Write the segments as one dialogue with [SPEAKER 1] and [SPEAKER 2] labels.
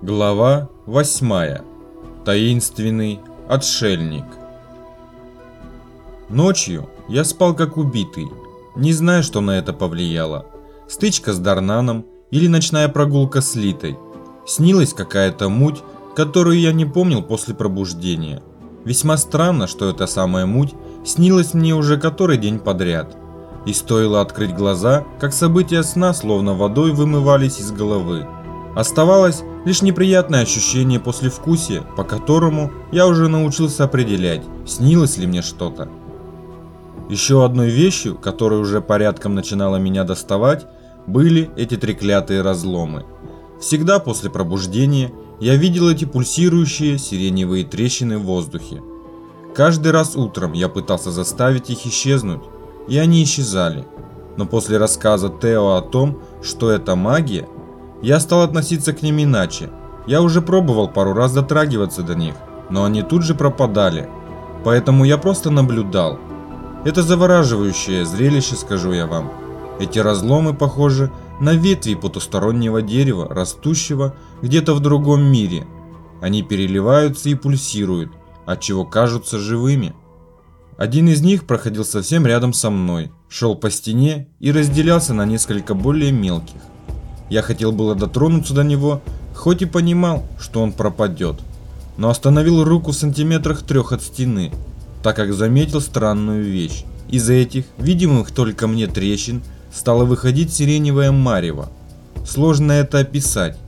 [SPEAKER 1] Глава 8. Таинственный отшельник. Ночью я спал как убитый, не знаю, что на это повлияло. Стычка с Дарнаном или ночная прогулка с Литой. Снилась какая-то муть, которую я не помнил после пробуждения. Весьма странно, что эта самая муть снилась мне уже который день подряд. И стоило открыть глаза, как события сна словно водой вымывались из головы. Оставалось лишь неприятное ощущение послевкусия, по которому я уже научился определять, снилось ли мне что-то. Еще одной вещью, которая уже порядком начинала меня доставать, были эти треклятые разломы. Всегда после пробуждения я видел эти пульсирующие сиреневые трещины в воздухе. Каждый раз утром я пытался заставить их исчезнуть, и они исчезали. Но после рассказа Тео о том, что это магия, я стал относиться к ним иначе. Я уже пробовал пару раз дотрагиваться до них, но они тут же пропадали. Поэтому я просто наблюдал. Это завораживающее зрелище, скажу я вам. Эти разломы похожи на ветви потустороннего дерева, растущего где-то в другом мире. Они переливаются и пульсируют, отчего кажутся живыми. Один из них проходил совсем рядом со мной, шел по стене и разделялся на несколько более мелких. Я хотел было дотронуться до него, хоть и понимал, что он пропадет, но остановил руку в сантиметрах трех от стены, так как заметил странную вещь. Из этих, видимых только мне трещин, стало выходить сиреневое марево. Сложно это описать.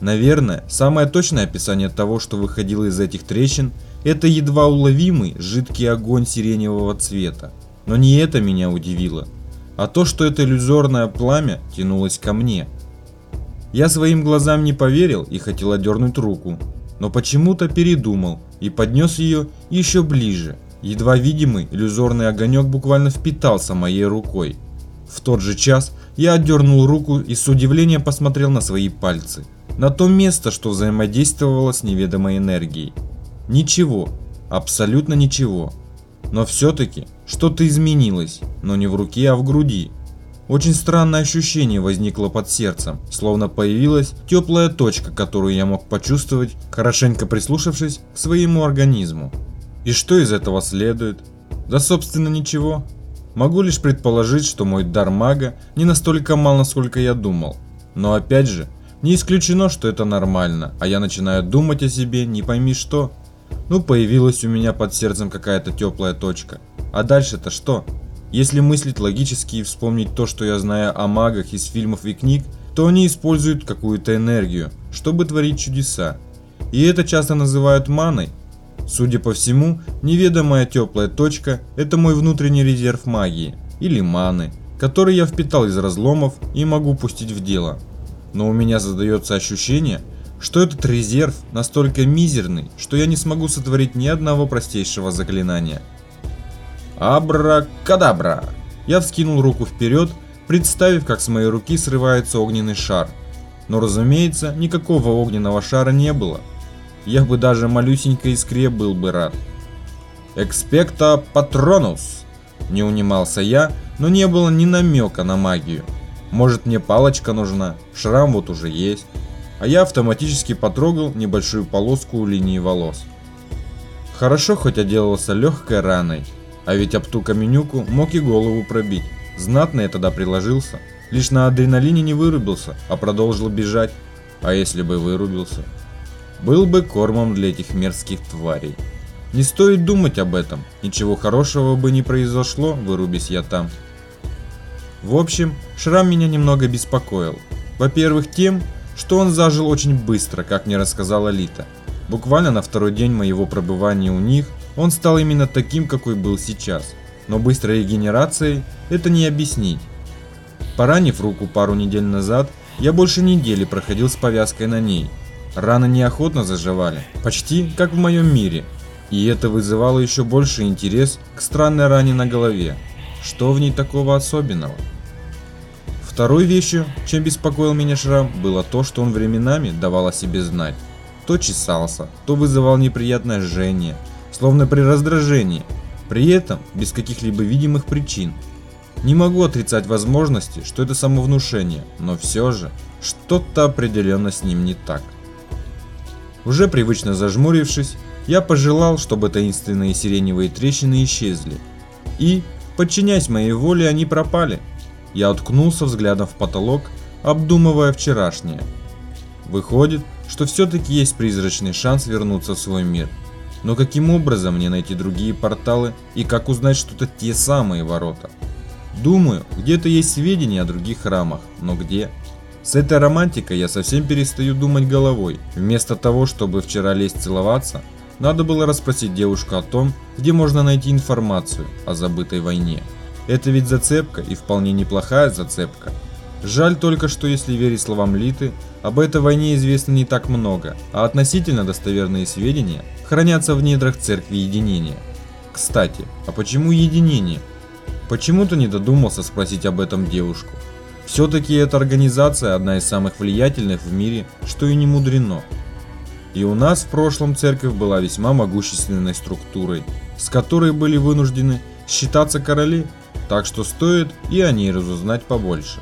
[SPEAKER 1] Наверное, самое точное описание того, что выходило из этих трещин, это едва уловимый жидкий огонь сиреневого цвета. Но не это меня удивило, а то, что это иллюзорное пламя тянулось ко мне – я своим глазам не поверил и хотел отдернуть руку, но почему-то передумал и поднес ее еще ближе. Едва видимый иллюзорный огонек буквально впитался моей рукой. В тот же час я отдернул руку и с удивлением посмотрел на свои пальцы. На то место, что взаимодействовало с неведомой энергией. Ничего, абсолютно ничего. Но все-таки что-то изменилось, но не в руке, а в груди. Очень странное ощущение возникло под сердцем, словно появилась теплая точка, которую я мог почувствовать, хорошенько прислушавшись к своему организму. И что из этого следует? Да собственно ничего. Могу лишь предположить, что мой дар мага не настолько мал, насколько я думал. Но опять же, не исключено, что это нормально, а я начинаю думать о себе не пойми что. Ну появилась у меня под сердцем какая-то теплая точка. А дальше-то что? Если мыслить логически и вспомнить то, что я знаю о магах из фильмов и книг, то они используют какую-то энергию, чтобы творить чудеса. И это часто называют маной. Судя по всему, неведомая теплая точка – это мой внутренний резерв магии, или маны, который я впитал из разломов и могу пустить в дело. Но у меня задается ощущение, что этот резерв настолько мизерный, что я не смогу сотворить ни одного простейшего заклинания – Абракадабра! Я вскинул руку вперед, представив, как с моей руки срывается огненный шар. Но разумеется, никакого огненного шара не было. Я бы даже малюсенькой искре был бы рад. «Экспекта патронус!» Не унимался я, но не было ни намека на магию. Может мне палочка нужна, шрам вот уже есть. А я автоматически потрогал небольшую полоску у линии волос. Хорошо хоть отделался легкой раной, а ведь об ту каменюку мог и голову пробить. Знатно я тогда приложился. Лишь на адреналине не вырубился, а продолжил бежать. А если бы вырубился? Был бы кормом для этих мерзких тварей. Не стоит думать об этом. Ничего хорошего бы не произошло, вырубись я там. В общем, шрам меня немного беспокоил. Во-первых, тем, что он зажил очень быстро, как мне рассказала Лита. Буквально на второй день моего пребывания у них он стал именно таким, какой был сейчас. Но быстрой регенерацией это не объяснить. Поранив руку пару недель назад, я больше недели проходил с повязкой на ней. Раны неохотно заживали, почти как в моем мире. И это вызывало еще больше интерес к странной ране на голове. Что в ней такого особенного? Второй вещью, чем беспокоил меня шрам, было то, что он временами давал о себе знать. То чесался, то вызывал неприятное жжение, словно при раздражении, при этом без каких-либо видимых причин. Не могу отрицать возможности, что это самовнушение, но все же что-то определенно с ним не так. Уже привычно зажмурившись, я пожелал, чтобы таинственные сиреневые трещины исчезли. И, подчиняясь моей воле, они пропали. Я уткнулся взглядом в потолок, обдумывая вчерашнее. Выходит, что все-таки есть призрачный шанс вернуться в свой мир. Но каким образом мне найти другие порталы и как узнать, что это те самые ворота? Думаю, где-то есть сведения о других храмах, но где? С этой романтикой я совсем перестаю думать головой. Вместо того, чтобы вчера лезть целоваться, надо было расспросить девушку о том, где можно найти информацию о забытой войне. Это ведь зацепка и вполне неплохая зацепка. Жаль только, что если верить словам Литы, об этой войне известно не так много, а относительно достоверные сведения хранятся в недрах Церкви Единения. Кстати, а почему Единение? Почему-то не додумался спросить об этом девушку. Все-таки эта организация одна из самых влиятельных в мире, что и не мудрено. И у нас в прошлом церковь была весьма могущественной структурой, с которой были вынуждены считаться короли, так что стоит и о ней разузнать побольше.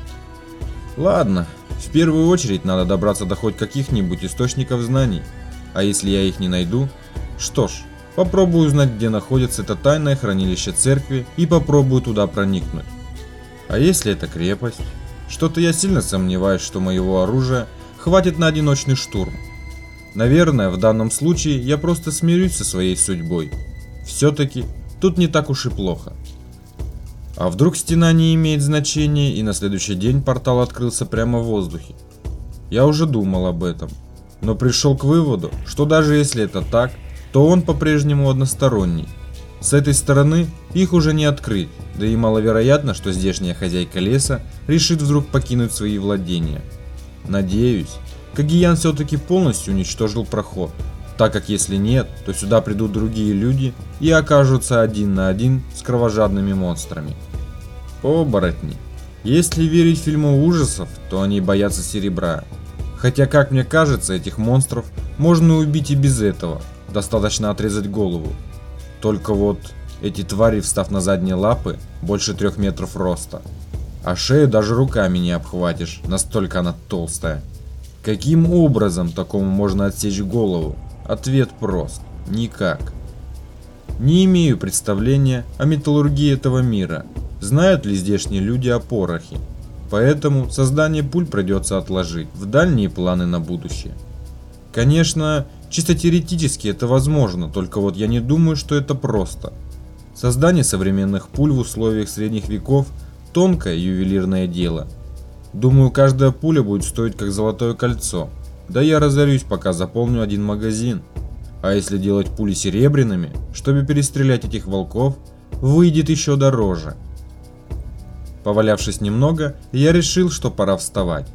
[SPEAKER 1] Ладно, в первую очередь надо добраться до хоть каких-нибудь источников знаний, а если я их не найду, что ж, попробую узнать, где находится это тайное хранилище церкви и попробую туда проникнуть. А если это крепость? Что-то я сильно сомневаюсь, что моего оружия хватит на одиночный штурм. Наверное, в данном случае я просто смирюсь со своей судьбой. Все-таки тут не так уж и плохо. А вдруг стена не имеет значения и на следующий день портал открылся прямо в воздухе? Я уже думал об этом, но пришел к выводу, что даже если это так, то он по-прежнему односторонний. С этой стороны их уже не открыть, да и маловероятно, что здешняя хозяйка леса решит вдруг покинуть свои владения. Надеюсь, Кагиян все-таки полностью уничтожил проход, так как если нет, то сюда придут другие люди и окажутся один на один с кровожадными монстрами. Оборотни. Если верить фильму ужасов, то они боятся серебра. Хотя, как мне кажется, этих монстров можно убить и без этого, достаточно отрезать голову. Только вот эти твари, встав на задние лапы, больше трех метров роста. А шею даже руками не обхватишь, настолько она толстая. Каким образом такому можно отсечь голову? Ответ прост. Никак. Не имею представления о металлургии этого мира. Знают ли здешние люди о порохе? Поэтому создание пуль придется отложить в дальние планы на будущее. Конечно, чисто теоретически это возможно, только вот я не думаю, что это просто. Создание современных пуль в условиях средних веков – тонкое ювелирное дело – Думаю, каждая пуля будет стоить как золотое кольцо. Да я разорюсь, пока заполню один магазин. А если делать пули серебряными, чтобы перестрелять этих волков, выйдет еще дороже. Повалявшись немного, я решил, что пора вставать.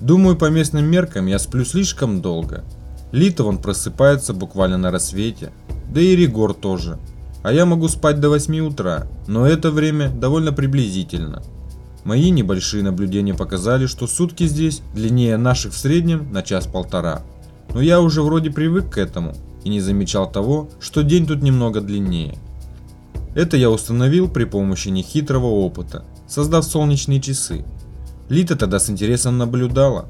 [SPEAKER 1] Думаю, по местным меркам я сплю слишком долго. Литов он просыпается буквально на рассвете, да и Ригор тоже. А я могу спать до 8 утра, но это время довольно приблизительно. Мои небольшие наблюдения показали, что сутки здесь длиннее наших в среднем на час-полтора. Но я уже вроде привык к этому и не замечал того, что день тут немного длиннее. Это я установил при помощи нехитрого опыта, создав солнечные часы. Лита тогда с интересом наблюдала.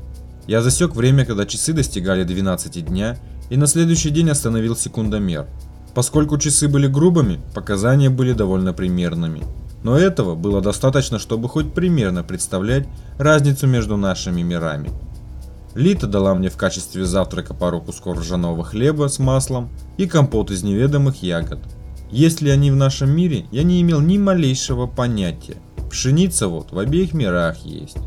[SPEAKER 1] Я засек время, когда часы достигали 12 дня и на следующий день остановил секундомер. Поскольку часы были грубыми, показания были довольно примерными но этого было достаточно, чтобы хоть примерно представлять разницу между нашими мирами. Лита дала мне в качестве завтрака пару кусков ржаного хлеба с маслом и компот из неведомых ягод. Есть ли они в нашем мире, я не имел ни малейшего понятия. Пшеница вот в обеих мирах есть.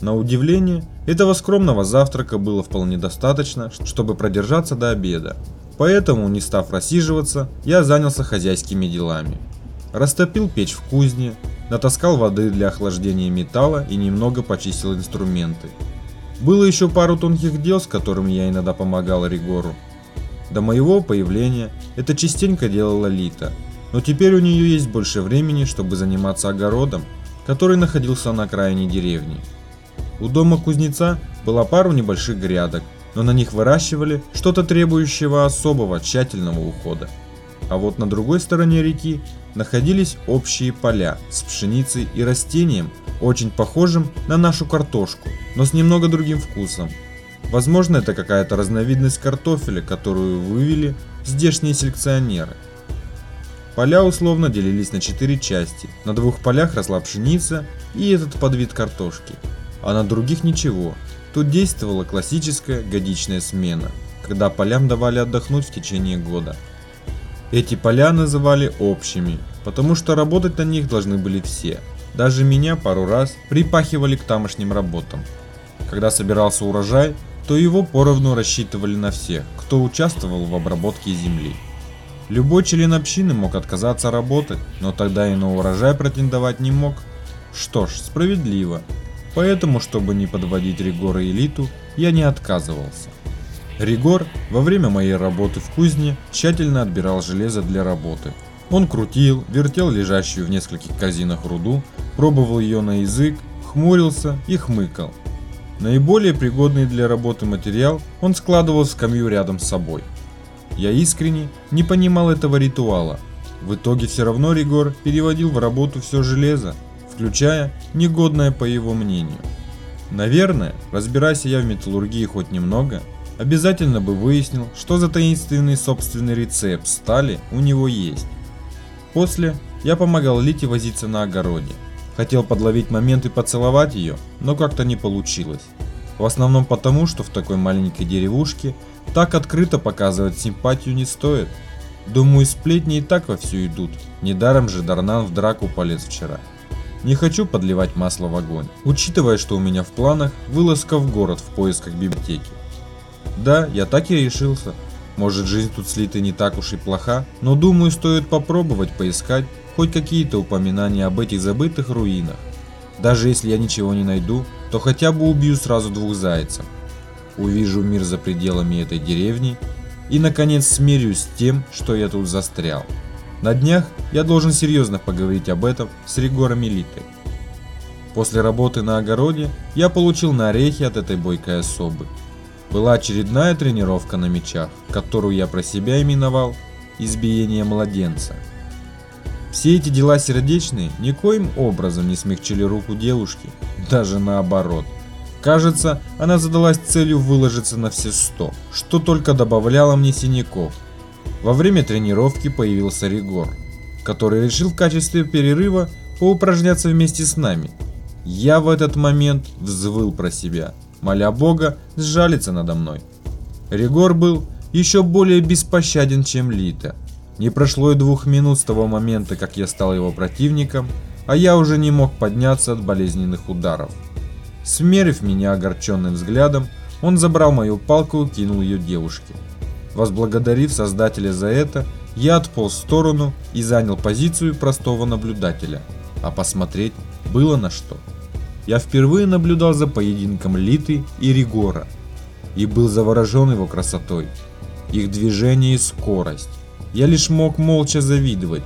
[SPEAKER 1] На удивление, этого скромного завтрака было вполне достаточно, чтобы продержаться до обеда. Поэтому, не став рассиживаться, я занялся хозяйскими делами. Растопил печь в кузне, натаскал воды для охлаждения металла и немного почистил инструменты. Было еще пару тонких дел, с которыми я иногда помогал Ригору. До моего появления это частенько делала Лита, но теперь у нее есть больше времени, чтобы заниматься огородом, который находился на окраине деревни. У дома кузнеца была пару небольших грядок, но на них выращивали что-то требующего особого тщательного ухода. А вот на другой стороне реки находились общие поля с пшеницей и растением, очень похожим на нашу картошку, но с немного другим вкусом. Возможно, это какая-то разновидность картофеля, которую вывели здешние селекционеры. Поля условно делились на четыре части. На двух полях росла пшеница и этот подвид картошки, а на других ничего. Тут действовала классическая годичная смена, когда полям давали отдохнуть в течение года. Эти поля называли общими, потому что работать на них должны были все. Даже меня пару раз припахивали к тамошним работам. Когда собирался урожай, то его поровну рассчитывали на всех, кто участвовал в обработке земли. Любой член общины мог отказаться работать, но тогда и на урожай претендовать не мог. Что ж, справедливо. Поэтому, чтобы не подводить Ригора элиту, я не отказывался. Ригор во время моей работы в кузне тщательно отбирал железо для работы. Он крутил, вертел лежащую в нескольких корзинах руду, пробовал ее на язык, хмурился и хмыкал. Наиболее пригодный для работы материал он складывал в скамью рядом с собой. Я искренне не понимал этого ритуала. В итоге все равно Ригор переводил в работу все железо, включая негодное по его мнению. Наверное, разбирайся я в металлургии хоть немного, обязательно бы выяснил, что за таинственный собственный рецепт стали у него есть. После я помогал Лите возиться на огороде. Хотел подловить момент и поцеловать ее, но как-то не получилось. В основном потому, что в такой маленькой деревушке так открыто показывать симпатию не стоит. Думаю, сплетни и так вовсю идут. Недаром же Дарнан в драку полез вчера. Не хочу подливать масло в огонь, учитывая, что у меня в планах вылазка в город в поисках библиотеки. Да, я так и решился. Может жизнь тут слита не так уж и плоха, но думаю стоит попробовать поискать хоть какие-то упоминания об этих забытых руинах. Даже если я ничего не найду, то хотя бы убью сразу двух зайцев. Увижу мир за пределами этой деревни и наконец смирюсь с тем, что я тут застрял. На днях я должен серьезно поговорить об этом с Ригором Элитой. После работы на огороде я получил на орехи от этой бойкой особы. Была очередная тренировка на мечах, которую я про себя именовал «избиение младенца». Все эти дела сердечные никоим образом не смягчили руку девушки, даже наоборот. Кажется, она задалась целью выложиться на все сто, что только добавляло мне синяков. Во время тренировки появился Ригор, который решил в качестве перерыва поупражняться вместе с нами. Я в этот момент взвыл про себя, моля Бога сжалиться надо мной. Ригор был еще более беспощаден, чем Лита. Не прошло и двух минут с того момента, как я стал его противником, а я уже не мог подняться от болезненных ударов. Смерив меня огорченным взглядом, он забрал мою палку и кинул ее девушке. Возблагодарив создателя за это, я отполз в сторону и занял позицию простого наблюдателя, а посмотреть было на что. Я впервые наблюдал за поединком Литы и Ригора и был заворожен его красотой, их движение и скорость. Я лишь мог молча завидовать.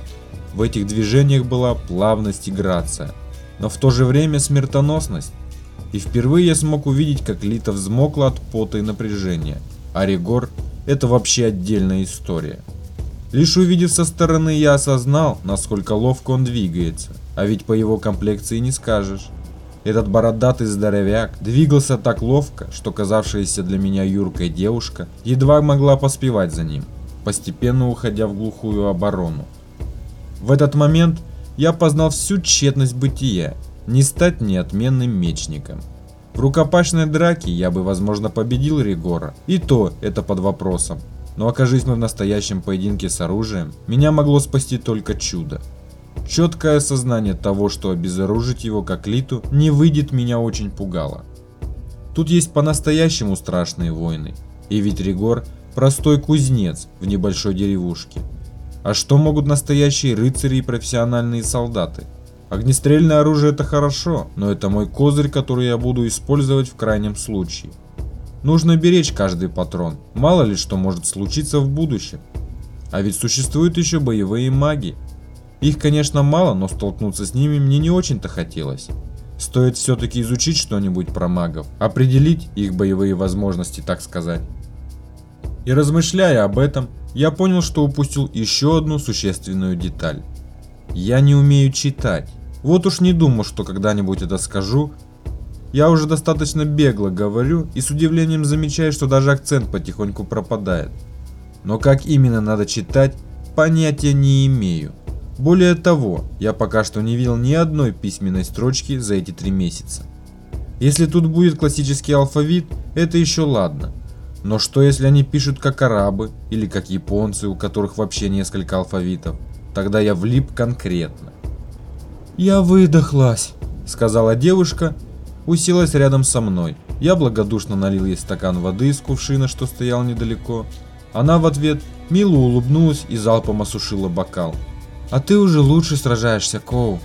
[SPEAKER 1] В этих движениях была плавность и грация, но в то же время смертоносность. И впервые я смог увидеть, как Лита взмокла от пота и напряжения, а Ригор – это вообще отдельная история. Лишь увидев со стороны, я осознал, насколько ловко он двигается, а ведь по его комплекции не скажешь. Этот бородатый здоровяк двигался так ловко, что казавшаяся для меня юркой девушка едва могла поспевать за ним постепенно уходя в глухую оборону. В этот момент я познал всю тщетность бытия, не стать неотменным мечником. В рукопашной драке я бы, возможно, победил Ригора, и то это под вопросом. Но окажись мы в настоящем поединке с оружием, меня могло спасти только чудо. Четкое осознание того, что обезоружить его как Литу не выйдет, меня очень пугало. Тут есть по-настоящему страшные войны, и ведь Ригор простой кузнец в небольшой деревушке. А что могут настоящие рыцари и профессиональные солдаты? Огнестрельное оружие это хорошо, но это мой козырь, который я буду использовать в крайнем случае. Нужно беречь каждый патрон, мало ли что может случиться в будущем. А ведь существуют еще боевые маги. Их, конечно, мало, но столкнуться с ними мне не очень-то хотелось. Стоит все-таки изучить что-нибудь про магов, определить их боевые возможности, так сказать. И размышляя об этом, я понял, что упустил еще одну существенную деталь. Я не умею читать. Вот уж не думал, что когда-нибудь это скажу. Я уже достаточно бегло говорю и с удивлением замечаю, что даже акцент потихоньку пропадает. Но как именно надо читать, понятия не имею. Более того, я пока что не видел ни одной письменной строчки за эти три месяца. Если тут будет классический алфавит, это еще ладно. Но что если они пишут как арабы или как японцы, у которых вообще несколько алфавитов? Тогда я влип конкретно. «Я выдохлась», — сказала девушка, уселась рядом со мной. Я благодушно налил ей стакан воды из кувшина, что стоял недалеко. Она в ответ мило улыбнулась и залпом осушила бокал. А ты уже лучше сражаешься, Коу.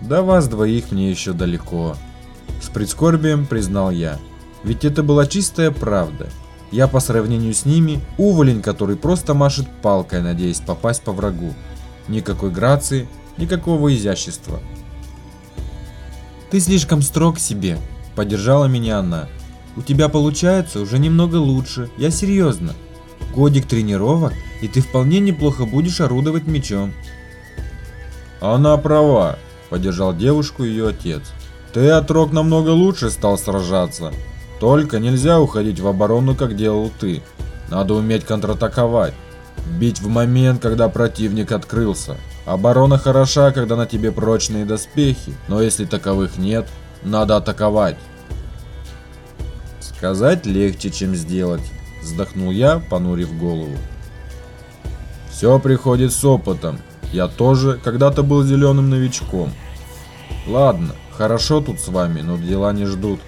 [SPEAKER 1] До вас двоих мне еще далеко. С прискорбием признал я. Ведь это была чистая правда. Я по сравнению с ними уволень, который просто машет палкой, надеясь попасть по врагу. Никакой грации, никакого изящества. Ты слишком строг к себе, поддержала меня она. У тебя получается уже немного лучше, я серьезно. Годик тренировок, и ты вполне неплохо будешь орудовать мечом. Она права, поддержал девушку ее отец. Ты, отрок, намного лучше стал сражаться. Только нельзя уходить в оборону, как делал ты. Надо уметь контратаковать. Бить в момент, когда противник открылся. Оборона хороша, когда на тебе прочные доспехи, но если таковых нет, надо атаковать. Сказать легче, чем сделать вздохнул я, понурив голову. Все приходит с опытом. Я тоже когда-то был зеленым новичком. Ладно, хорошо тут с вами, но дела не ждут.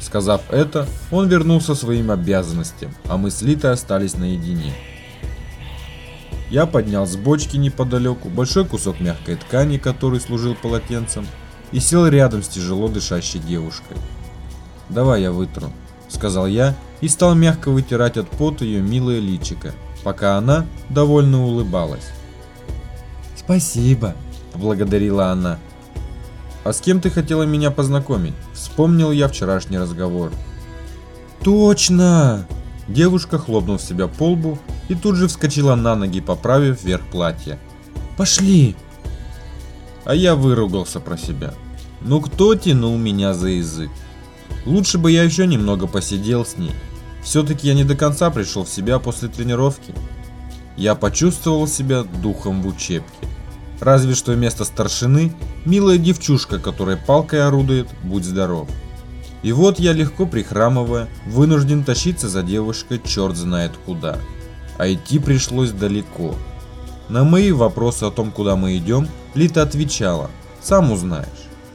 [SPEAKER 1] Сказав это, он вернулся своим обязанностям, а мы с Литой остались наедине. Я поднял с бочки неподалеку большой кусок мягкой ткани, который служил полотенцем, и сел рядом с тяжело дышащей девушкой. «Давай я вытру», — сказал я и стал мягко вытирать от пота ее милое личико, пока она довольно улыбалась. «Спасибо», — поблагодарила она. «А с кем ты хотела меня познакомить?» Вспомнил я вчерашний разговор. «Точно!» Девушка хлопнула себя по лбу и тут же вскочила на ноги, поправив вверх платья. «Пошли!» А я выругался про себя. Ну кто тянул меня за язык? Лучше бы я еще немного посидел с ней. Все-таки я не до конца пришел в себя после тренировки. Я почувствовал себя духом в учебке. Разве что вместо старшины милая девчушка, которая палкой орудует, будь здоров. И вот я легко прихрамывая, вынужден тащиться за девушкой черт знает куда. А идти пришлось далеко. На мои вопросы о том, куда мы идем, Лита отвечала, сам узнаешь.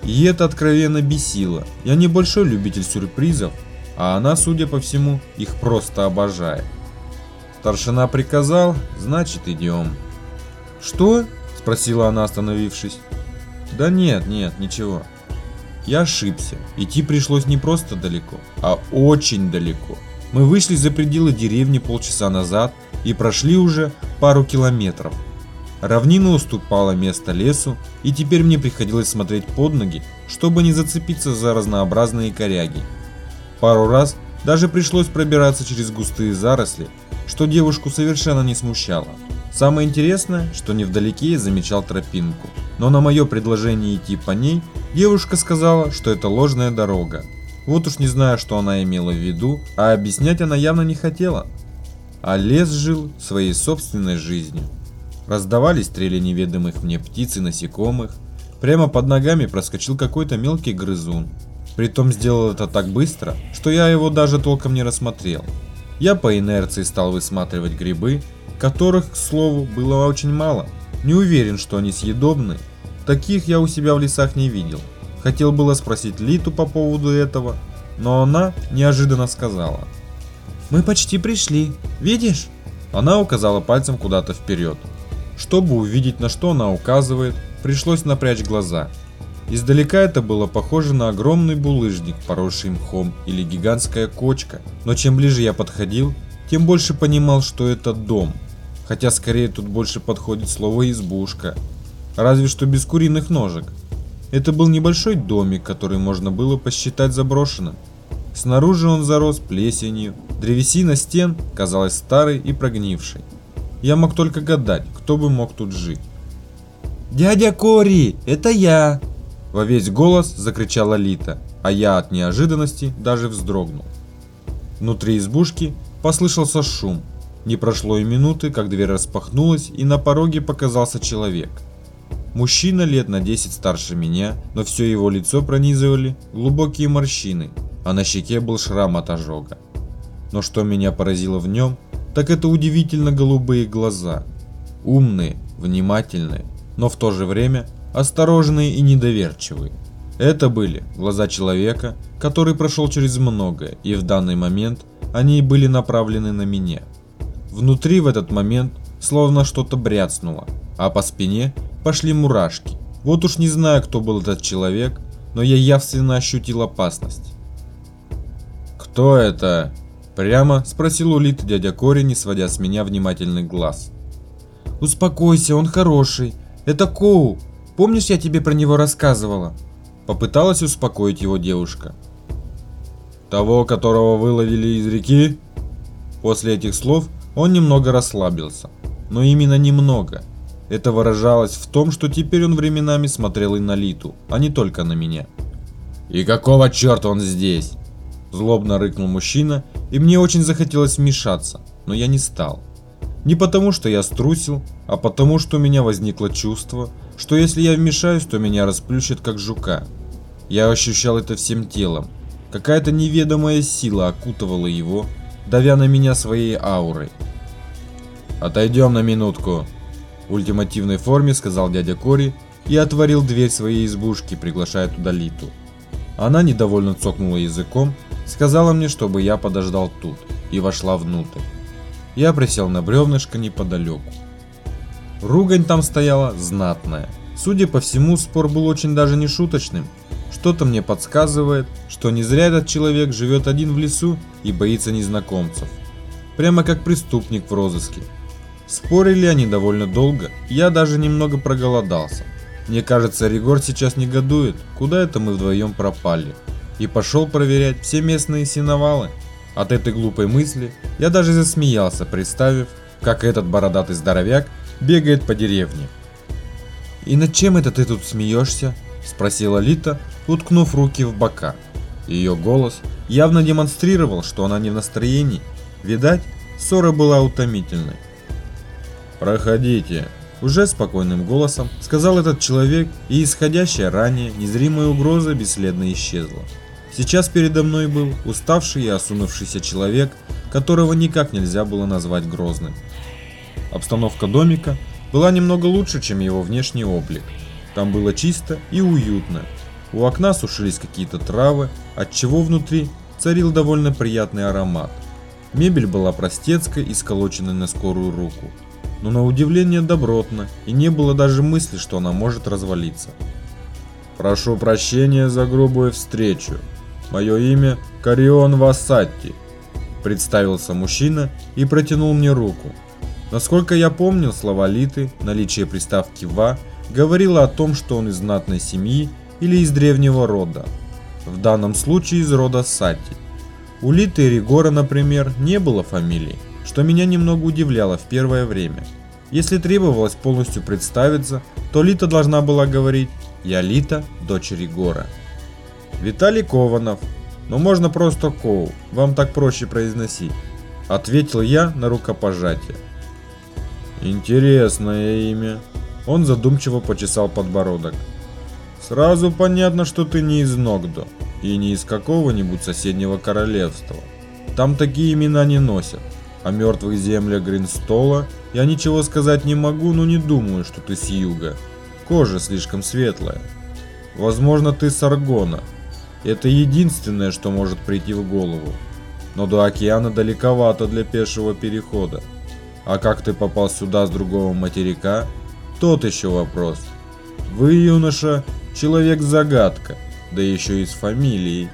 [SPEAKER 1] И это откровенно бесило. Я небольшой любитель сюрпризов, а она, судя по всему, их просто обожает. Старшина приказал, значит идем. Что? Спросила она, остановившись. Да нет, нет, ничего. Я ошибся. Идти пришлось не просто далеко, а очень далеко. Мы вышли за пределы деревни полчаса назад и прошли уже пару километров. Равнина уступала место лесу, и теперь мне приходилось смотреть под ноги, чтобы не зацепиться за разнообразные коряги. Пару раз даже пришлось пробираться через густые заросли, что девушку совершенно не смущало. Самое интересное, что невдалеке я замечал тропинку, но на мое предложение идти по ней, девушка сказала, что это ложная дорога. Вот уж не знаю, что она имела в виду, а объяснять она явно не хотела. А лес жил своей собственной жизнью. Раздавались стрели неведомых мне птиц и насекомых. Прямо под ногами проскочил какой-то мелкий грызун. Притом сделал это так быстро, что я его даже толком не рассмотрел. Я по инерции стал высматривать грибы, которых, к слову, было очень мало. Не уверен, что они съедобны. Таких я у себя в лесах не видел. Хотел было спросить Литу по поводу этого, но она неожиданно сказала. «Мы почти пришли, видишь?» Она указала пальцем куда-то вперед. Чтобы увидеть, на что она указывает, пришлось напрячь глаза. Издалека это было похоже на огромный булыжник, поросший мхом, или гигантская кочка, но чем ближе я подходил, тем больше понимал, что это дом. Хотя скорее тут больше подходит слово «избушка», разве что без куриных ножек. Это был небольшой домик, который можно было посчитать заброшенным. Снаружи он зарос плесенью, древесина стен казалась старой и прогнившей. Я мог только гадать, кто бы мог тут жить. «Дядя Кори, это я!» Во весь голос закричала Лита. а я от неожиданности даже вздрогнул. Внутри избушки послышался шум. Не прошло и минуты, как дверь распахнулась, и на пороге показался человек. Мужчина лет на 10 старше меня, но все его лицо пронизывали глубокие морщины, а на щеке был шрам от ожога. Но что меня поразило в нем, так это удивительно голубые глаза. Умные, внимательные, но в то же время осторожные и недоверчивые. Это были глаза человека, который прошел через многое, и в данный момент они были направлены на меня. Внутри в этот момент словно что-то бряцнуло, а по спине пошли мурашки. Вот уж не знаю, кто был этот человек, но я явственно ощутил опасность. «Кто это?» Прямо спросил улит дядя Кори, не сводя с меня внимательный глаз.
[SPEAKER 2] «Успокойся, он хороший. Это Коу. Помнишь, я тебе про него рассказывала?»
[SPEAKER 1] Попыталась успокоить его девушка. «Того, которого выловили из реки?» После этих слов он немного расслабился. Но именно немного. Это выражалось в том, что теперь он временами смотрел и на Литу, а не только на меня. «И какого черта он здесь?» Злобно рыкнул мужчина, и мне очень захотелось вмешаться, но я не стал. Не потому, что я струсил, а потому, что у меня возникло чувство, что если я вмешаюсь, то меня расплющат как жука. Я ощущал это всем телом. Какая-то неведомая сила окутывала его, давя на меня своей аурой. «Отойдем на минутку», – в ультимативной форме сказал дядя Кори и отворил дверь своей избушки, приглашая туда Литу. Она недовольно цокнула языком, сказала мне, чтобы я подождал тут, и вошла внутрь. Я присел на бревнышко неподалеку. Ругань там стояла знатная. Судя по всему, спор был очень даже не шуточным. Что-то мне подсказывает, что не зря этот человек живет один в лесу и боится незнакомцев. Прямо как преступник в розыске. Спорили они довольно долго, я даже немного проголодался. Мне кажется, Ригор сейчас негодует, куда это мы вдвоем пропали. И пошел проверять все местные синовалы. От этой глупой мысли я даже засмеялся, представив, как этот бородатый здоровяк бегает по деревне.
[SPEAKER 2] «И над чем это ты тут смеешься?» – спросила Лита, уткнув руки в бока.
[SPEAKER 1] Ее голос явно демонстрировал, что она не в настроении. Видать, ссора была утомительной. «Проходите», – уже спокойным голосом сказал этот человек, и исходящая ранее незримая угроза бесследно исчезла. Сейчас передо мной был уставший и осунувшийся человек, которого никак нельзя было назвать грозным. Обстановка домика была немного лучше, чем его внешний облик. Там было чисто и уютно. У окна сушились какие-то травы, от чего внутри царил довольно приятный аромат. Мебель была простецкой и сколоченной на скорую руку, но на удивление добротно, и не было даже мысли, что она может развалиться. «Прошу прощения за грубую встречу. Мое имя Карион Васатти», – представился мужчина и протянул мне руку. Насколько я помнил слова Литы, наличие приставки «ва» говорило о том, что он из знатной семьи или из древнего рода. В данном случае из рода Сати. У Литы Ригора, например, не было фамилии, что меня немного удивляло в первое время. Если требовалось полностью представиться, то Лита должна была говорить «Я Лита, дочь Ригора». Виталий Кованов, но можно просто Коу, вам так проще произносить, ответил я на рукопожатие. Интересное имя. Он задумчиво почесал подбородок. Сразу понятно, что ты не из Ногдо и не из какого-нибудь соседнего королевства. Там такие имена не носят. О мертвых землях Гринстола я ничего сказать не могу, но не думаю, что ты с юга. Кожа слишком светлая. Возможно, ты с Аргона. Это единственное, что может прийти в голову. Но до океана далековато для пешего перехода. А как ты попал сюда с другого материка? Тот еще вопрос. Вы, юноша, человек-загадка, да еще и с фамилией.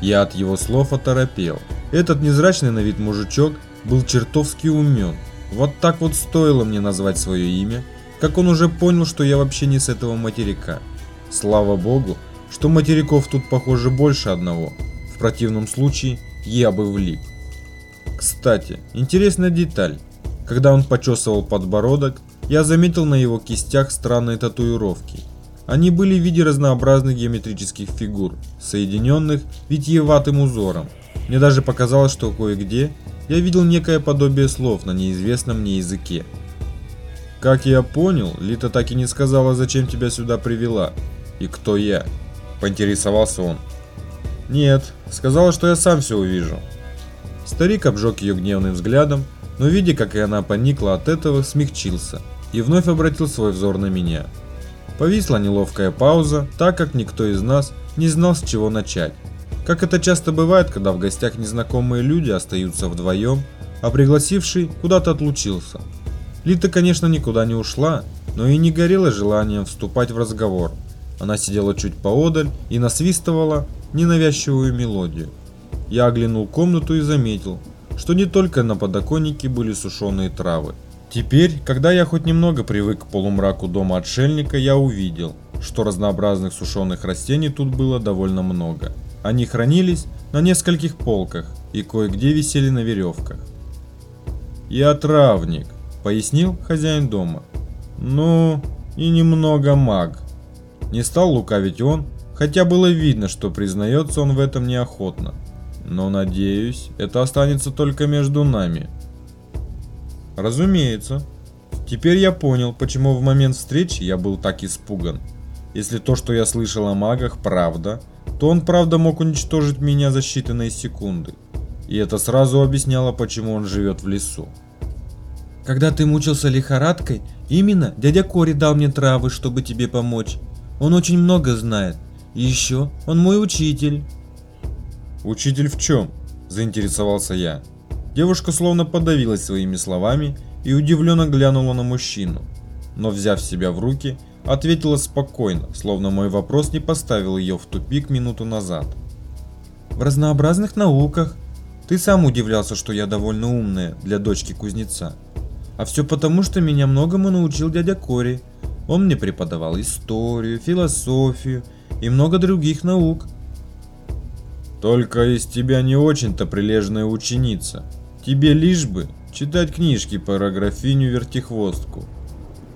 [SPEAKER 1] Я от его слов оторопел. Этот незрачный на вид мужичок был чертовски умен. Вот так вот стоило мне назвать свое имя, как он уже понял, что я вообще не с этого материка. Слава богу, что материков тут похоже больше одного. В противном случае я бы влип. Кстати, интересная деталь. Когда он почесывал подбородок, я заметил на его кистях странные татуировки. Они были в виде разнообразных геометрических фигур, соединенных витиеватым узором. Мне даже показалось, что кое-где я видел некое подобие слов на неизвестном мне языке. Как я понял, Лита так и не сказала, зачем тебя сюда привела и кто я. Поинтересовался он. Нет, сказала, что я сам все увижу. Старик обжег ее гневным взглядом, но видя, как и она поникла от этого, смягчился и вновь обратил свой взор на меня. Повисла неловкая пауза, так как никто из нас не знал, с чего начать. Как это часто бывает, когда в гостях незнакомые люди остаются вдвоем, а пригласивший куда-то отлучился. Лита, конечно, никуда не ушла, но и не горела желанием вступать в разговор. Она сидела чуть поодаль и насвистывала ненавязчивую мелодию. Я оглянул комнату и заметил, что не только на подоконнике были сушеные травы. Теперь, когда я хоть немного привык к полумраку дома отшельника, я увидел, что разнообразных сушеных растений тут было довольно много. Они хранились на нескольких полках и кое-где висели на веревках. «Я травник», — пояснил хозяин дома. «Ну, и немного маг». Не стал лукавить он, хотя было видно, что признается он в этом неохотно. Но надеюсь, это останется только между нами. Разумеется. Теперь я понял, почему в момент встречи я был так испуган. Если то, что я слышал о магах, правда, то он правда мог уничтожить меня за считанные секунды. И это сразу объясняло, почему он живет в лесу.
[SPEAKER 2] Когда ты мучился лихорадкой, именно дядя Кори дал мне травы, чтобы тебе помочь. Он очень много знает. И еще он мой учитель.
[SPEAKER 1] Учитель в чем? Заинтересовался я. Девушка словно подавилась своими словами и удивленно глянула на мужчину. Но взяв себя в руки, ответила спокойно, словно мой вопрос не поставил ее в тупик минуту назад.
[SPEAKER 2] В разнообразных науках. Ты сам удивлялся, что я довольно умная для дочки кузнеца. А все потому, что меня многому научил дядя Кори. Он мне преподавал историю, философию и много других наук.
[SPEAKER 1] Только из тебя не очень-то прилежная ученица. Тебе лишь бы читать книжки про графиню Вертихвостку.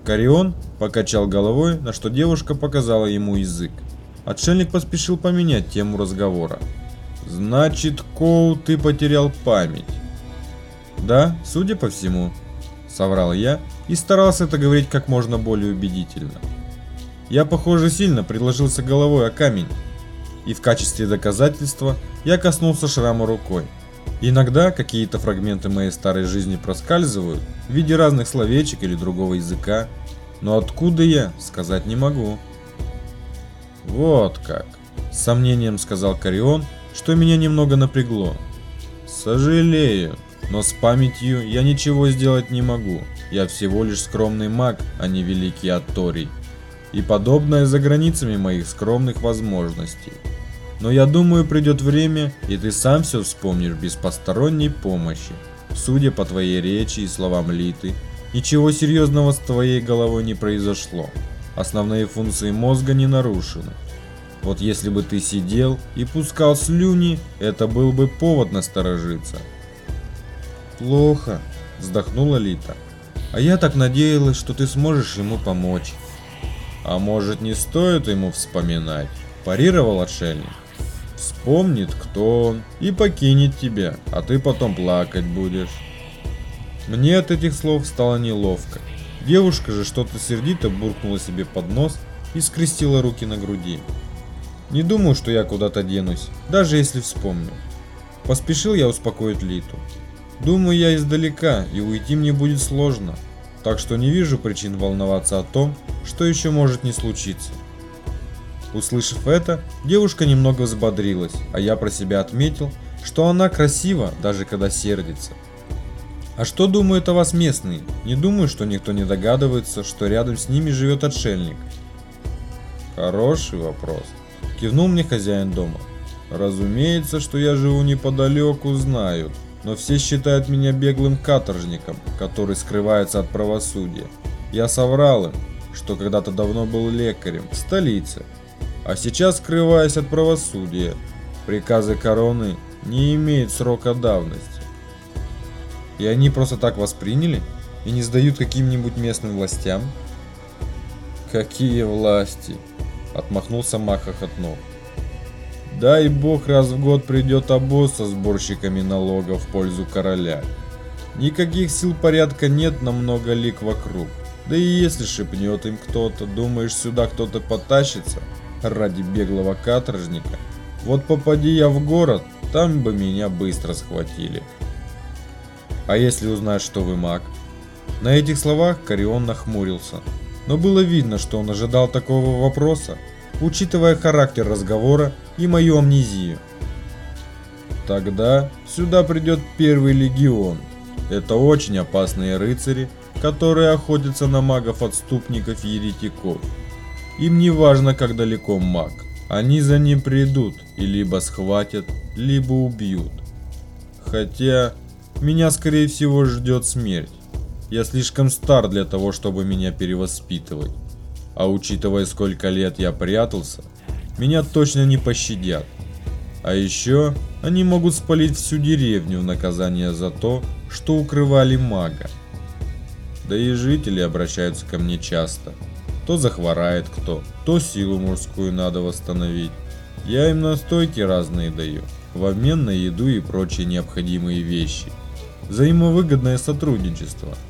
[SPEAKER 1] Карион покачал головой, на что девушка показала ему язык. Отшельник поспешил поменять тему разговора. «Значит, Коу, ты потерял память?» «Да, судя по всему», — соврал я и старался это говорить как можно более убедительно. Я, похоже, сильно предложился головой о камень, и в качестве доказательства я коснулся шрама рукой. Иногда какие-то фрагменты моей старой жизни проскальзывают в виде разных словечек или другого языка, но откуда я, сказать не могу. Вот как, с сомнением сказал Карион, что меня немного напрягло. Сожалею, но с памятью я ничего сделать не могу. Я всего лишь скромный маг, а не великий Аторий. И подобное за границами моих скромных возможностей. Но я думаю, придет время, и ты сам все вспомнишь без посторонней помощи. Судя по твоей речи и словам Литы, ничего серьезного с твоей головой не произошло. Основные функции мозга не нарушены. Вот если бы ты сидел и пускал слюни, это был бы повод насторожиться.
[SPEAKER 2] Плохо, вздохнула Лита. А я так надеялась, что ты сможешь ему помочь.
[SPEAKER 1] А может не стоит ему вспоминать, парировал отшельник. Вспомнит, кто он, и покинет тебя, а ты потом плакать будешь. Мне от этих слов стало неловко. Девушка же что-то сердито буркнула себе под нос и скрестила руки на груди. Не думаю, что я куда-то денусь, даже если вспомню. Поспешил я успокоить Литу. Думаю, я издалека, и уйти мне будет сложно, так что не вижу причин волноваться о том, что еще может не случиться. Услышав это, девушка немного взбодрилась, а я про себя отметил, что она красива, даже когда сердится. А что думают о вас местные? Не думаю, что никто не догадывается, что рядом с ними живет отшельник. Хороший вопрос. Кивнул мне хозяин дома. Разумеется, что я живу неподалеку, знают, но все считают меня беглым каторжником, который скрывается от правосудия. Я соврал им, что когда-то давно был лекарем в столице, а сейчас скрываясь от правосудия. Приказы короны не имеют срока давности. И они просто так восприняли и не сдают каким-нибудь местным властям? Какие власти? отмахнулся Мак хохотнув. Дай бог раз в год придет обоз со сборщиками налогов в пользу короля. Никаких сил порядка нет на много лик вокруг. Да и если шепнет им кто-то, думаешь, сюда кто-то потащится ради беглого каторжника? Вот попади я в город, там бы меня быстро схватили. А если узнать, что вы маг? На этих словах Карион нахмурился, но было видно, что он ожидал такого вопроса, учитывая характер разговора и мою амнезию. Тогда сюда придет первый легион. Это очень опасные рыцари, которые охотятся на магов-отступников и еретиков. Им не важно, как далеко маг. Они за ним придут и либо схватят, либо убьют. Хотя, меня скорее всего ждет смерть. Я слишком стар для того, чтобы меня перевоспитывать. А учитывая, сколько лет я прятался, меня точно не пощадят. А еще они могут спалить всю деревню в наказание за то, что укрывали мага. Да и жители обращаются ко мне часто. То захворает кто, то силу мужскую надо восстановить. Я им настойки разные даю, в обмен на еду и прочие необходимые вещи. Взаимовыгодное сотрудничество –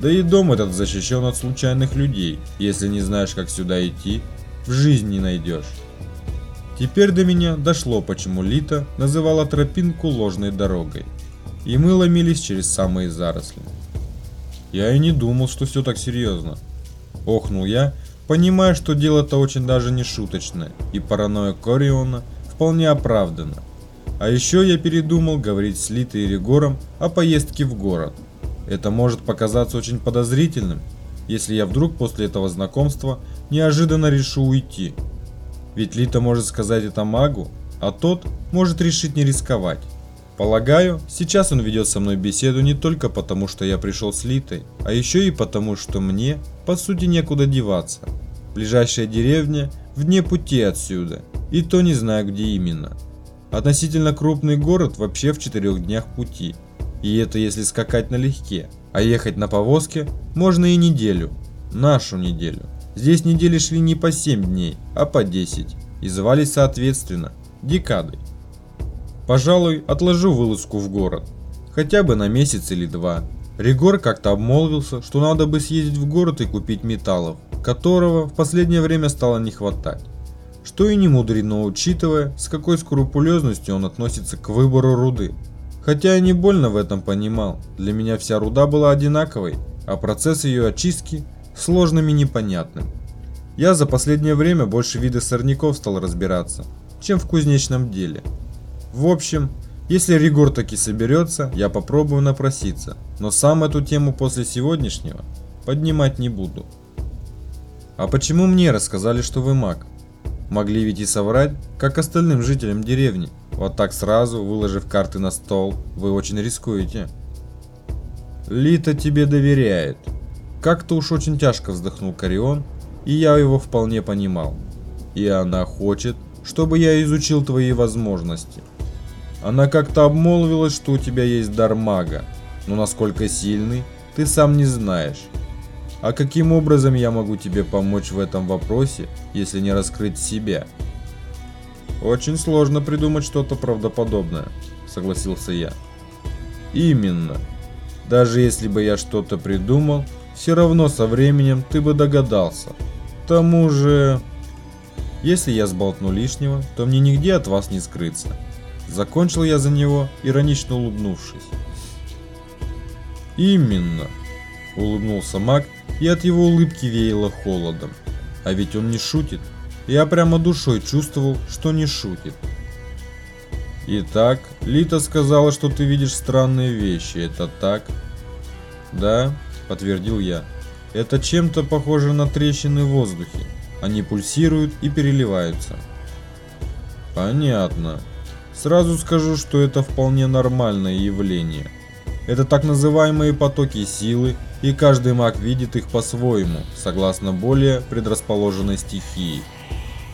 [SPEAKER 1] да и дом этот защищен от случайных людей. Если не знаешь, как сюда идти, в жизни не найдешь. Теперь до меня дошло, почему Лита называла тропинку ложной дорогой. И мы ломились через самые заросли. Я и не думал, что все так серьезно. Охнул я, понимая, что дело-то очень даже не шуточное, и паранойя Кориона вполне оправдана. А еще я передумал говорить с Литой и Регором о поездке в город – это может показаться очень подозрительным, если я вдруг после этого знакомства неожиданно решу уйти. Ведь Лита может сказать это магу, а тот может решить не рисковать. Полагаю, сейчас он ведет со мной беседу не только потому, что я пришел с Литой, а еще и потому, что мне, по сути, некуда деваться. Ближайшая деревня вне пути отсюда, и то не знаю где именно. Относительно крупный город вообще в четырех днях пути – и это если скакать налегке. А ехать на повозке можно и неделю. Нашу неделю. Здесь недели шли не по 7 дней, а по 10. И звались соответственно декадой. Пожалуй, отложу вылазку в город. Хотя бы на месяц или два. Ригор как-то обмолвился, что надо бы съездить в город и купить металлов, которого в последнее время стало не хватать. Что и не мудрено, учитывая, с какой скрупулезностью он относится к выбору руды. Хотя я не больно в этом понимал, для меня вся руда была одинаковой, а процесс ее очистки сложным и непонятным. Я за последнее время больше вида сорняков стал разбираться, чем в кузнечном деле. В общем, если Ригор таки соберется, я попробую напроситься, но сам эту тему после сегодняшнего поднимать не буду. А почему мне рассказали, что вы маг? Могли ведь и соврать, как остальным жителям деревни. Вот так сразу, выложив карты на стол, вы очень рискуете. Лита тебе доверяет. Как-то уж очень тяжко вздохнул Карион, и я его вполне понимал. И она хочет, чтобы я изучил твои возможности. Она как-то обмолвилась, что у тебя есть дар мага, но насколько сильный, ты сам не знаешь. А каким образом я могу тебе помочь в этом вопросе, если не раскрыть себя? Очень сложно придумать что-то правдоподобное, согласился я. Именно. Даже если бы я что-то придумал, все равно со временем ты бы догадался. К тому же, если я сболтну лишнего, то мне нигде от вас не скрыться. Закончил я за него, иронично улыбнувшись. Именно, улыбнулся маг, и от его улыбки веяло холодом. А ведь он не шутит. Я прямо душой чувствовал, что не шутит. Итак, Лита сказала, что ты видишь странные вещи, это так? Да, подтвердил я. Это чем-то похоже на трещины в воздухе. Они пульсируют и переливаются. Понятно. Сразу скажу, что это вполне нормальное явление. Это так называемые потоки силы, и каждый маг видит их по-своему, согласно более предрасположенной стихии.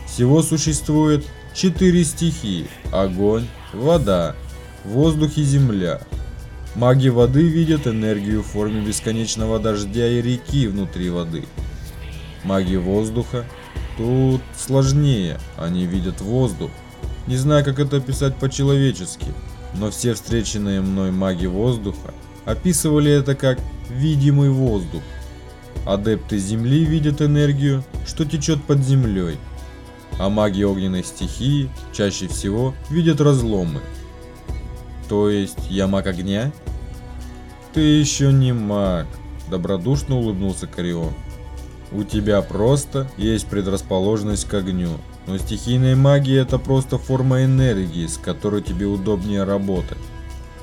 [SPEAKER 1] Всего существует четыре стихии – огонь, вода, воздух и земля. Маги воды видят энергию в форме бесконечного дождя и реки внутри воды. Маги воздуха Тут сложнее, они видят воздух. Не знаю, как это описать по-человечески, но все встреченные мной маги воздуха описывали это как видимый воздух. Адепты Земли видят энергию, что течет под землей, а маги огненной стихии чаще всего видят разломы. То есть я маг огня? Ты еще не маг, добродушно улыбнулся Карион. У тебя просто есть предрасположенность к огню, но стихийная магия это просто форма энергии, с которой тебе удобнее работать.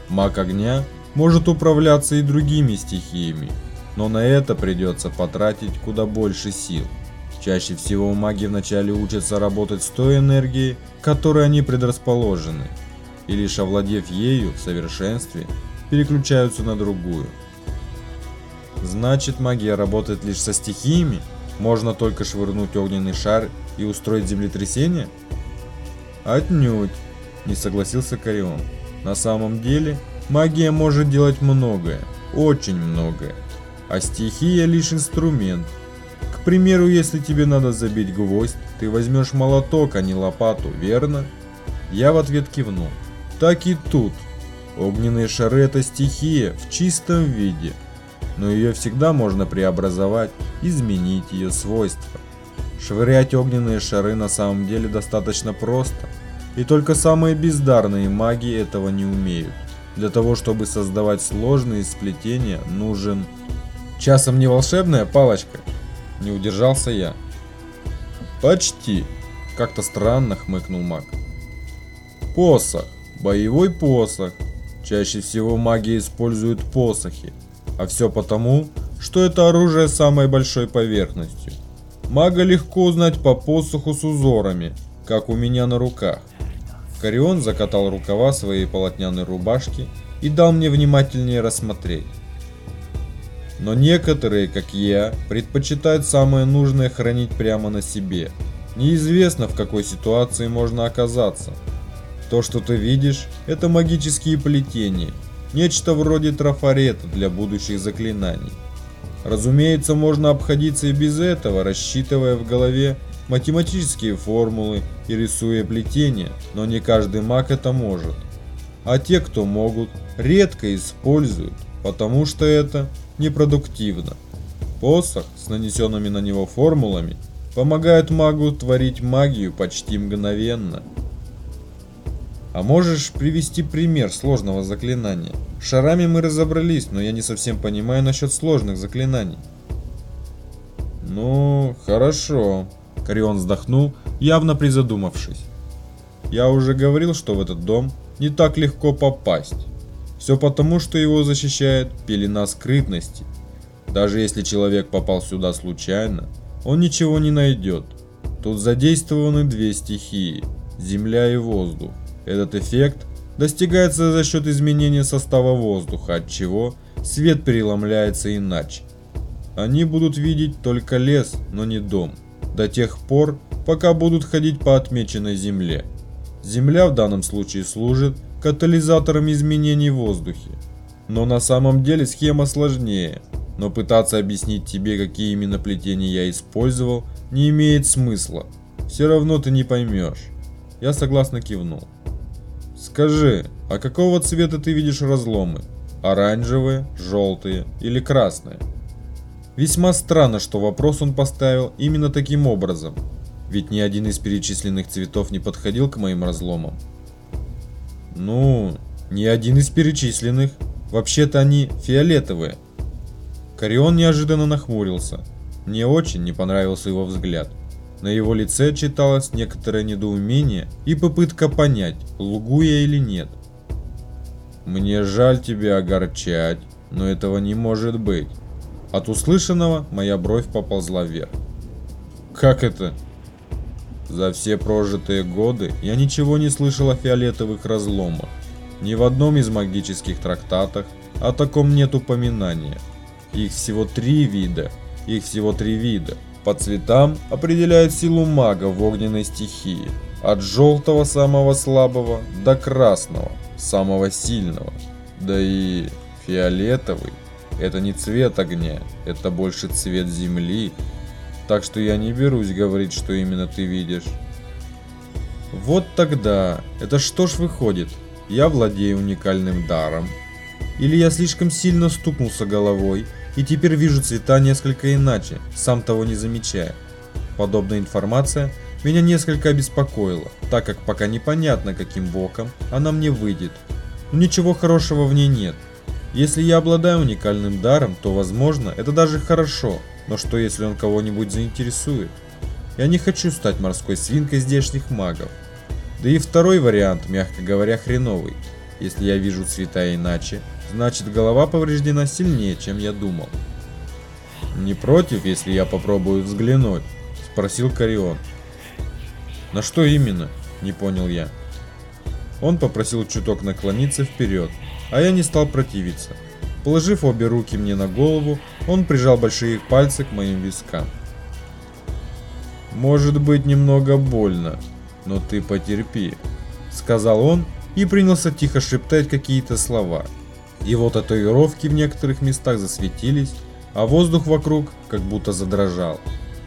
[SPEAKER 1] Маг огня может управляться и другими стихиями, но на это придется потратить куда больше сил. Чаще всего маги вначале учатся работать с той энергией, которой они предрасположены, и лишь овладев ею в совершенстве, переключаются на другую. Значит, магия работает лишь со стихиями? Можно только швырнуть огненный шар и устроить землетрясение? Отнюдь, не согласился Карион. На самом деле, магия может делать многое, очень многое, а стихия лишь инструмент. К примеру, если тебе надо забить гвоздь, ты возьмешь молоток, а не лопату, верно? Я в ответ кивнул. Так и тут. Огненные шары это стихия в чистом виде – но ее всегда можно преобразовать, изменить ее свойства. Швырять огненные шары на самом деле достаточно просто, и только самые бездарные маги этого не умеют. Для того, чтобы создавать сложные сплетения, нужен... Часом не волшебная палочка? Не удержался я. Почти. Как-то странно хмыкнул маг. Посох. Боевой посох. Чаще всего маги используют посохи, а все потому, что это оружие с самой большой поверхностью. Мага легко узнать по посоху с узорами, как у меня на руках. Карион закатал рукава своей полотняной рубашки и дал мне внимательнее рассмотреть. Но некоторые, как я, предпочитают самое нужное хранить прямо на себе. Неизвестно, в какой ситуации можно оказаться. То, что ты видишь, это магические плетения, Нечто вроде трафарета для будущих заклинаний. Разумеется, можно обходиться и без этого, рассчитывая в голове математические формулы и рисуя плетения, но не каждый маг это может. А те, кто могут, редко используют, потому что это непродуктивно. Посох с нанесенными на него формулами помогает магу творить магию почти мгновенно – а можешь привести пример сложного заклинания? Шарами мы разобрались, но я не совсем понимаю насчет сложных заклинаний. Ну, хорошо. Карион вздохнул, явно призадумавшись. Я уже говорил, что в этот дом не так легко попасть. Все потому, что его защищает пелена скрытности. Даже если человек попал сюда случайно, он ничего не найдет. Тут задействованы две стихии – земля и воздух. Этот эффект достигается за счет изменения состава воздуха, от чего свет переломляется иначе. Они будут видеть только лес, но не дом, до тех пор, пока будут ходить по отмеченной земле. Земля в данном случае служит катализатором изменений в воздухе. Но на самом деле схема сложнее, но пытаться объяснить тебе, какие именно плетения я использовал, не имеет смысла. Все равно ты не поймешь. Я согласно кивнул. Скажи, а какого цвета ты видишь разломы? Оранжевые, желтые или красные? Весьма странно, что вопрос он поставил именно таким образом, ведь ни один из перечисленных цветов не подходил к моим разломам. Ну, ни один из перечисленных. Вообще-то они фиолетовые. Карион неожиданно нахмурился. Мне очень не понравился его взгляд. На его лице читалось некоторое недоумение и попытка понять, лгу я или нет. «Мне жаль тебя огорчать, но этого не может быть». От услышанного моя бровь поползла вверх. «Как это?» За все прожитые годы я ничего не слышал о фиолетовых разломах. Ни в одном из магических трактатах о таком нет упоминания. Их всего три вида. Их всего три вида. По цветам определяют силу мага в огненной стихии. От желтого самого слабого до красного самого сильного. Да и фиолетовый – это не цвет огня, это больше цвет земли. так что я не берусь говорить, что именно ты видишь. Вот тогда, это что ж выходит? Я владею уникальным даром. Или я слишком сильно стукнулся головой и теперь вижу цвета несколько иначе, сам того не замечая. Подобная информация меня несколько обеспокоила, так как пока непонятно, каким боком она мне выйдет. Но ничего хорошего в ней нет. Если я обладаю уникальным даром, то возможно это даже хорошо, но что если он кого-нибудь заинтересует? Я не хочу стать морской свинкой здешних магов. Да и второй вариант, мягко говоря, хреновый. Если я вижу цвета иначе, значит голова повреждена сильнее, чем я думал. «Не против, если я попробую взглянуть?» – спросил Карион. «На что именно?» – не понял я. Он попросил чуток наклониться вперед, а я не стал противиться. Положив обе руки мне на голову, он прижал большие пальцы к моим вискам. «Может быть немного больно, но ты потерпи», — сказал он и принялся тихо шептать какие-то слова. Его татуировки в некоторых местах засветились, а воздух вокруг как будто задрожал.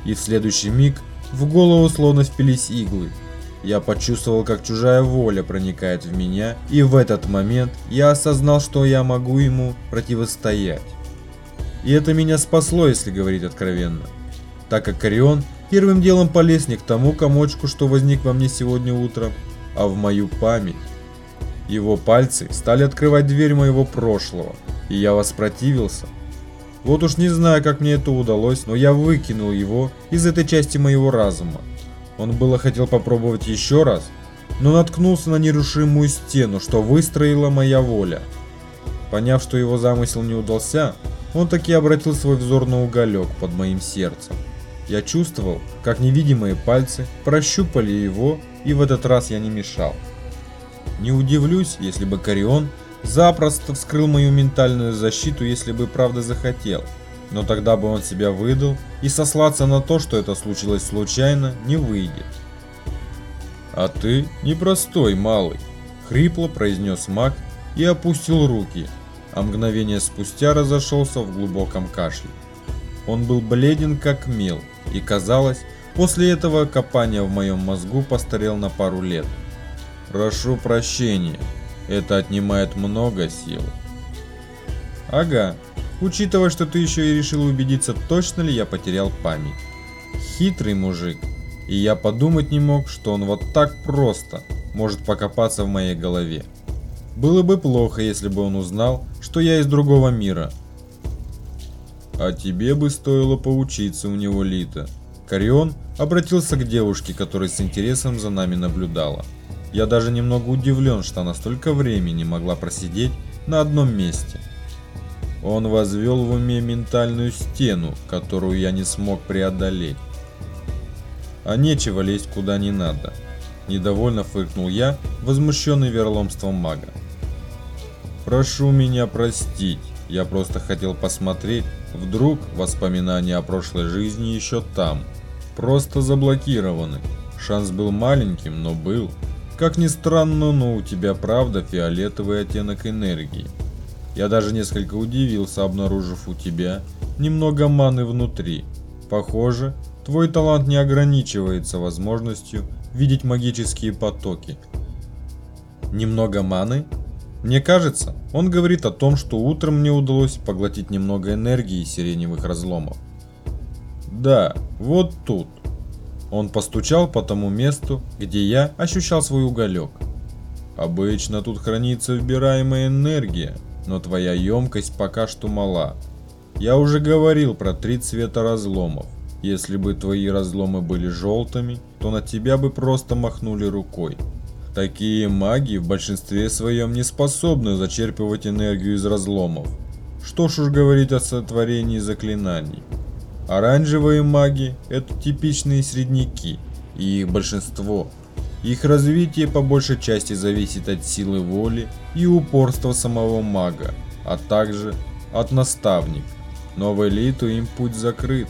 [SPEAKER 1] И в следующий миг в голову словно впились иглы. Я почувствовал, как чужая воля проникает в меня, и в этот момент я осознал, что я могу ему противостоять. И это меня спасло, если говорить откровенно, так как Корион первым делом полез не к тому комочку, что возник во мне сегодня утром, а в мою память. Его пальцы стали открывать дверь моего прошлого, и я воспротивился. Вот уж не знаю, как мне это удалось, но я выкинул его из этой части моего разума. Он было хотел попробовать еще раз, но наткнулся на нерушимую стену, что выстроила моя воля. Поняв, что его замысел не удался, он таки обратил свой взор на уголек под моим сердцем. Я чувствовал, как невидимые пальцы прощупали его, и в этот раз я не мешал. Не удивлюсь, если бы Карион запросто вскрыл мою ментальную защиту, если бы правда захотел. Но тогда бы он себя выдал, и сослаться на то, что это случилось случайно, не выйдет. «А ты непростой, малый», — хрипло произнес маг и опустил руки, а мгновение спустя разошелся в глубоком кашле. Он был бледен как мел, и казалось, после этого копания в моем мозгу постарел на пару лет. Прошу прощения, это отнимает много сил. Ага, учитывая, что ты еще и решил убедиться, точно ли я потерял память. Хитрый мужик, и я подумать не мог, что он вот так просто может покопаться в моей голове. Было бы плохо, если бы он узнал, что я из другого мира. А тебе бы стоило поучиться у него, Лита. Карион обратился к девушке, которая с интересом за нами наблюдала. Я даже немного удивлен, что она столько времени могла просидеть на одном месте. Он возвел в уме ментальную стену, которую я не смог преодолеть. А нечего лезть куда не надо. Недовольно фыркнул я, возмущенный верломством мага. Прошу меня простить, я просто хотел посмотреть, вдруг воспоминания о прошлой жизни еще там. Просто заблокированы. Шанс был маленьким, но был. Как ни странно, но у тебя правда фиолетовый оттенок энергии. Я даже несколько удивился, обнаружив у тебя немного маны внутри. Похоже, твой талант не ограничивается возможностью видеть магические потоки. Немного маны? Мне кажется, он говорит о том, что утром мне удалось поглотить немного энергии сиреневых разломов. Да, вот тут. Он постучал по тому месту, где я ощущал свой уголек. Обычно тут хранится вбираемая энергия, но твоя емкость пока что мала. Я уже говорил про три цвета разломов. Если бы твои разломы были желтыми, то на тебя бы просто махнули рукой. Такие маги в большинстве своем не способны зачерпывать энергию из разломов. Что ж уж говорить о сотворении заклинаний. Оранжевые маги – это типичные средники, и их большинство. Их развитие по большей части зависит от силы воли и упорства самого мага, а также от наставника. Но в элиту им путь закрыт.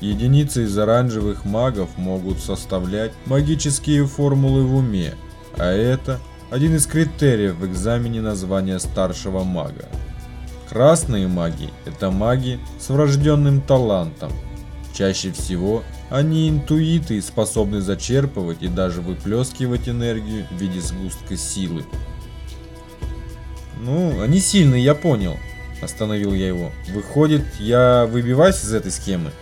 [SPEAKER 1] Единицы из оранжевых магов могут составлять магические формулы в уме, а это один из критериев в экзамене на звание старшего мага. Красные маги – это маги с врожденным талантом. Чаще всего они интуиты и способны зачерпывать и даже выплескивать энергию в виде сгустка силы.
[SPEAKER 2] Ну, они сильные, я понял. Остановил я его. Выходит, я выбиваюсь из этой схемы?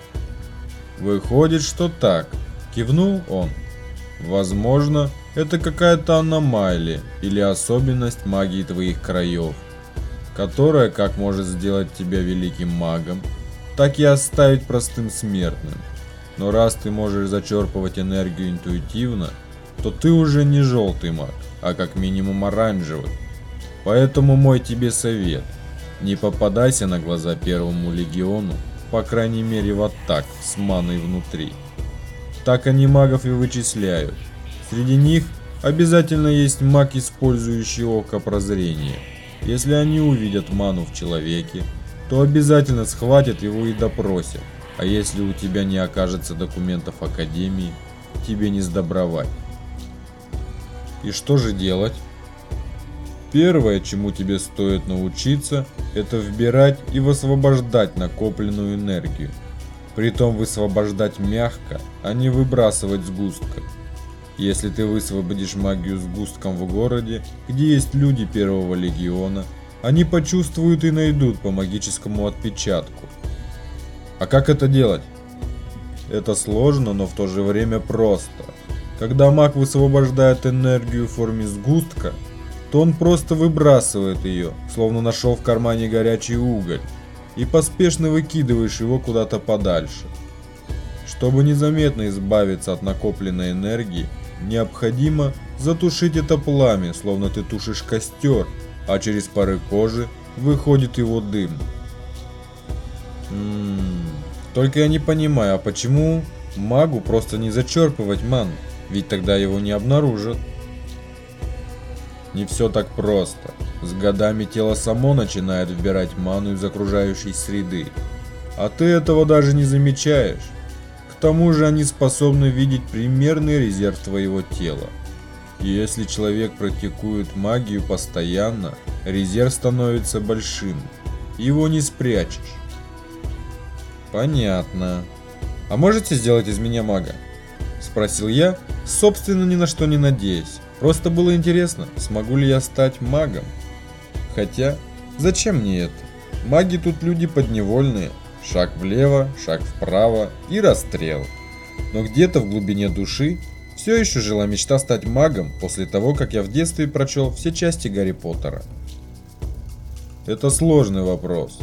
[SPEAKER 1] Выходит, что так. Кивнул он. Возможно, это какая-то аномалия или особенность магии твоих краев, которая как может сделать тебя великим магом, так и оставить простым смертным. Но раз ты можешь зачерпывать энергию интуитивно, то ты уже не желтый маг, а как минимум оранжевый. Поэтому мой тебе совет. Не попадайся на глаза первому легиону, по крайней мере вот так, с маной внутри. Так они магов и вычисляют. Среди них обязательно есть маг, использующий око прозрения. Если они увидят ману в человеке, то обязательно схватят его и допросят. А если у тебя не окажется документов Академии, тебе не сдобровать.
[SPEAKER 2] И что же делать?
[SPEAKER 1] Первое, чему тебе стоит научиться, это вбирать и высвобождать накопленную энергию. Притом высвобождать мягко, а не выбрасывать сгустком. Если ты высвободишь магию сгустком в городе, где есть люди первого легиона, они почувствуют и найдут по магическому отпечатку. А как это делать? Это сложно, но в то же время просто. Когда маг высвобождает энергию в форме сгустка, то он просто выбрасывает ее, словно нашел в кармане горячий уголь, и поспешно выкидываешь его куда-то подальше. Чтобы незаметно избавиться от накопленной энергии, необходимо затушить это пламя, словно ты тушишь костер, а через пары кожи выходит его дым.
[SPEAKER 2] Ммм, только я не понимаю, а почему магу просто не зачерпывать ману? Ведь тогда его не обнаружат.
[SPEAKER 1] Не все так просто. С годами тело само начинает вбирать ману из окружающей среды. А ты этого даже не замечаешь. Тому же они способны видеть примерный резерв твоего тела. Если человек практикует магию постоянно, резерв становится большим. Его не спрячешь.
[SPEAKER 2] Понятно. А можете сделать из меня мага? Спросил я, собственно ни на что не надеясь. Просто было интересно, смогу ли я стать магом. Хотя, зачем мне это? Маги тут люди подневольные. Шаг влево, шаг вправо и расстрел. Но где-то в глубине души все еще жила мечта стать магом после того, как я в детстве прочел все части Гарри Поттера.
[SPEAKER 1] Это сложный вопрос.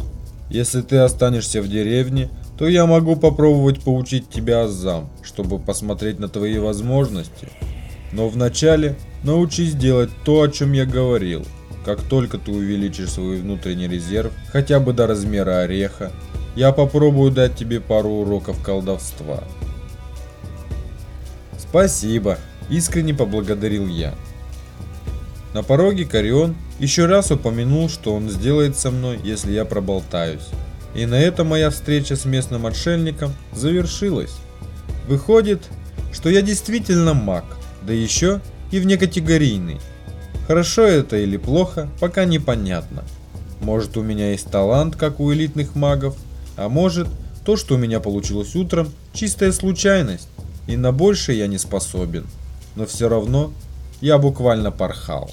[SPEAKER 1] Если ты останешься в деревне, то я могу попробовать поучить тебя азам, чтобы посмотреть на твои возможности но вначале научись делать то, о чем я говорил. Как только ты увеличишь свой внутренний резерв, хотя бы до размера ореха, я попробую дать тебе пару уроков колдовства.
[SPEAKER 2] Спасибо, искренне поблагодарил я. На пороге Карион еще раз упомянул, что он сделает со мной, если я проболтаюсь. И на этом моя встреча с местным отшельником завершилась. Выходит, что я действительно маг да еще и внекатегорийный. Хорошо это или плохо, пока непонятно. Может у меня есть талант, как у элитных магов, а может то, что у меня получилось утром, чистая случайность, и на большее я не способен. Но все равно я буквально порхал.